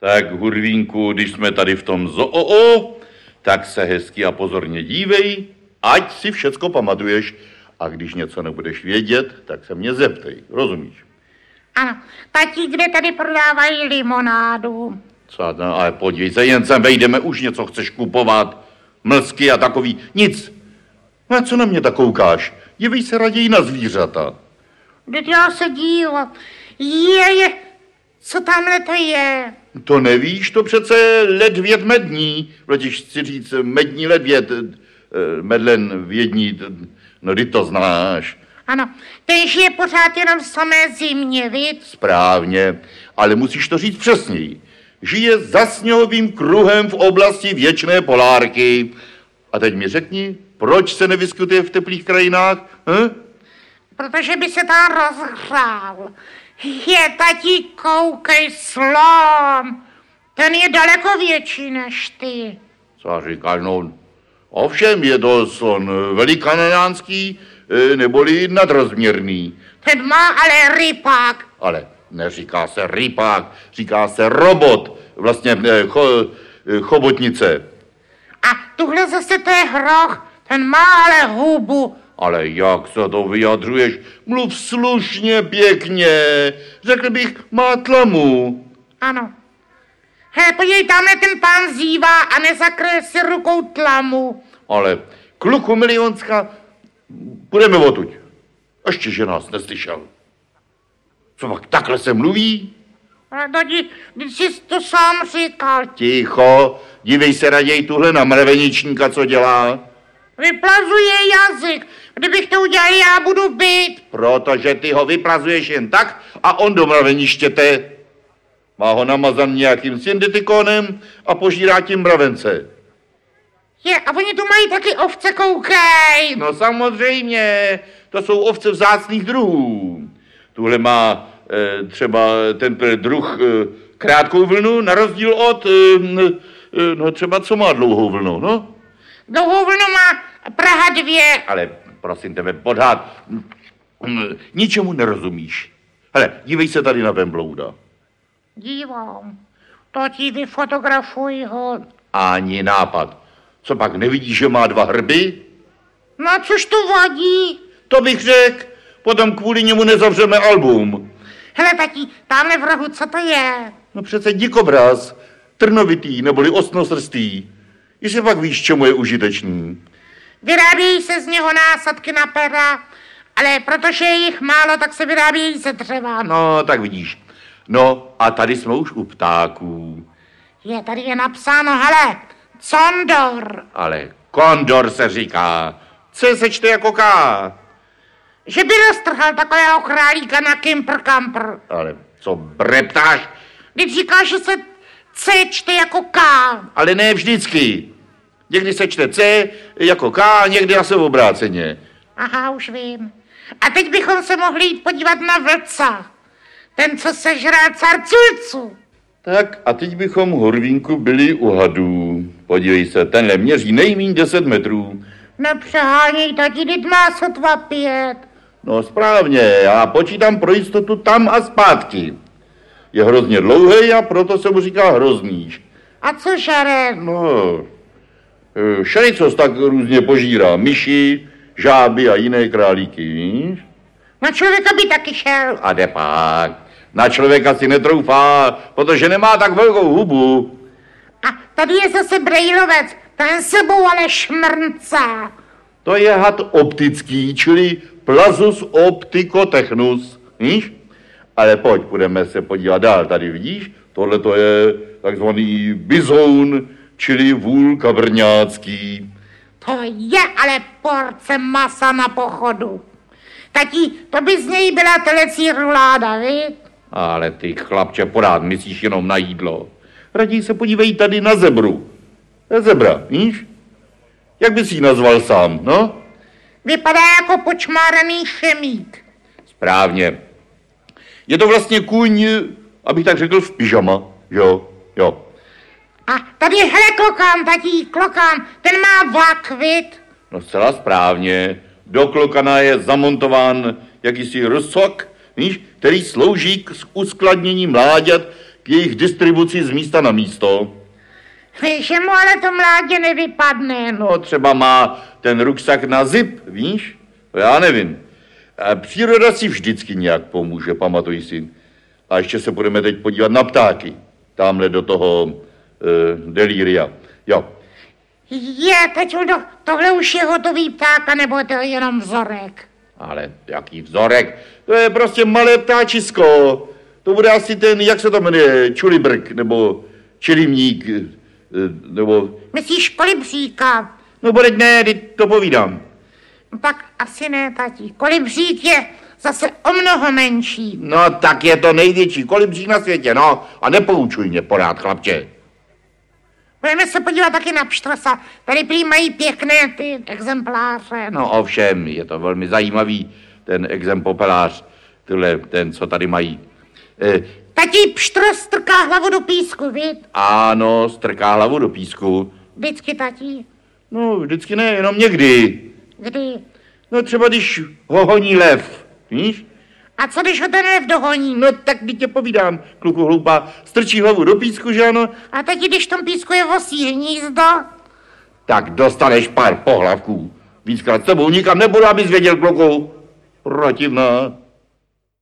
Tak, Hurvínku, když jsme tady v tom zoo, tak se hezky a pozorně dívej, ať si všecko pamatuješ. A když něco nebudeš vědět, tak se mě zeptej, rozumíš? Ano, tati, kde tady prodávají limonádu? Co, no, ale podívej se, jen sem vejdeme, už něco chceš kupovat. Mlsky a takový, nic. No a co na mě tak koukáš? Dívej se raději na zvířata. Teď já se dívám. Je, je, co tamhle to je? To nevíš, to přece ledvěd mední. Totiž chci říct mední ledvěd, eh, medlen vědní, no ty to znáš. Ano, ten žije pořád jenom v samé zimě, vid? Správně, ale musíš to říct přesněji. Žije za sněhovým kruhem v oblasti věčné polárky. A teď mi řekni, proč se nevyskytuje v teplých krajinách? Hm? Protože by se tam rozhrál. Je, tati, koukej, slon. Ten je daleko větší než ty. Co říkáš, no, ovšem je to slon velikanánský, eh, neboli nadrozměrný. Ten má ale rypák. Ale neříká se rypák, říká se robot, vlastně eh, cho, eh, chobotnice. A tuhle zase to je hroch. Ten má ale hubu. Ale jak se to vyjadřuješ? Mluv slušně, pěkně. Řekl bych, má tlamu. Ano. He, podívej, tamhle ten pán zívá a nezakryje si rukou tlamu. Ale kluku milionská, půjdeme odtuď. Ještě, že nás neslyšel. Co pak takhle se mluví? Ale když jsi to sám říkal. Ticho, dívej se raději tuhle na mrveničníka, co dělá. Vyplazuje jazyk. Kdybych to udělal, já budu být. Protože ty ho vyplazuješ jen tak a on do mraveništěte. Má ho namazan nějakým syndetikonem a požírá tím mravence. Je, a oni tu mají taky ovce, koukej. No samozřejmě, to jsou ovce vzácných druhů. Tuhle má e, třeba ten druh e, krátkou vlnu, na rozdíl od, e, e, no třeba co má dlouhou vlnu, no? Dlouhou vlnu má Praha dvě. Ale prosím tebe, podhad, ničemu nerozumíš. Hele, dívej se tady na Vemblouda. Dívám. To ti vyfotografuj ho. Ani nápad. Co pak nevidíš, že má dva hrby? No což to vadí? To bych řekl. Potom kvůli němu nezavřeme album. Hele, tati, tamhle v rohu, co to je? No přece dikobraz, trnovitý neboli osnosrstý. Jestli pak víš, čemu je užitečný. Vyrábějí se z něho násadky na pera, ale protože je jich málo, tak se vyrábějí ze dřeva. No, tak vidíš. No a tady jsme už u ptáků. Je, tady je napsáno, hele, condor. Ale kondor se říká. C se čte jako K. Že by roztrhal takového králíka na kimpr kampr. Ale co breptáš? Když říkáš, že se C čte jako K. Ale ne vždycky. Někdy se čte C jako K, někdy zase obráceně. Aha, už vím. A teď bychom se mohli jít podívat na vlca. Ten, co sežral carculcu. Tak a teď bychom Horvínku byli u hadů. Podívej se, tenhle měří nejmíň 10 metrů. Nepřeháněj, tati, teď má sotva pět. No správně, já počítám pro jistotu tam a zpátky. Je hrozně dlouhý a proto se mu říká hrozníš. A co žere? No, šericos tak různě požírá. Myši, žáby a jiné králíky, víš? Na člověka by taky šel. A jde pak. Na člověka si netroufá, protože nemá tak velkou hubu. A tady je zase brejlovec, ten sebou ale šmrncá. To je had optický, čili Plazus opticotechnus, víš? Ale pojď, budeme se podívat dál. Tady vidíš, tohle to je takzvaný bizoun, čili vůl kabrňácký. To je ale porce masa na pochodu. Tati, to by z něj byla telecí ruláda, víš? Ale ty chlapče, porád myslíš jenom na jídlo. Raději se podívej tady na zebru. Je zebra, víš? Jak bys ji nazval sám, no? Vypadá jako počmáraný šemík. Správně. Je to vlastně kůň, abych tak řekl, v pyžama, jo, jo. A tady je, hele, klokán, tatí, klokán, ten má vak, vid? No zcela správně. Do klokana je zamontován jakýsi rozsok, víš, který slouží k uskladnění mláďat k jejich distribuci z místa na místo. Že mu ale to mládě nevypadne. No. No třeba má ten ruksak na zip, víš? To já nevím. A příroda si vždycky nějak pomůže, pamatuj si. A ještě se budeme teď podívat na ptáky. Tamhle do toho e, delíria. Jo. Je, teď to, tohle už je hotový pták, nebo to je jenom vzorek. Ale jaký vzorek? To je prostě malé ptáčisko. To bude asi ten, jak se to jmenuje, čulibrk, nebo čilimník, e, nebo... Myslíš kolibříka? No bude ne, to povídám. Pak asi ne, tati. Kolibřík je zase o mnoho menší. No tak je to největší kolibřík na světě, no. A nepoučuj mě porád, chlapče. Budeme se podívat taky na pštrosa. Tady prý mají pěkné ty exempláře. No ovšem, je to velmi zajímavý, ten exemplář, tyhle, ten, co tady mají. E, Tati pštros strká hlavu do písku, vid? ano, strká hlavu do písku. Vždycky, tati. No, vždycky ne, jenom někdy. Kdy? No třeba když ho honí lev, víš? A co když ho ten lev dohoní? No tak teď tě povídám, kluku hloupá, strčí hlavu do písku, že ano? A tati, když v tom písku je vosí hnízdo? Tak dostaneš pár pohlavků. Víckrát s tebou nikam nebudu, abys věděl, kluku. Protivná.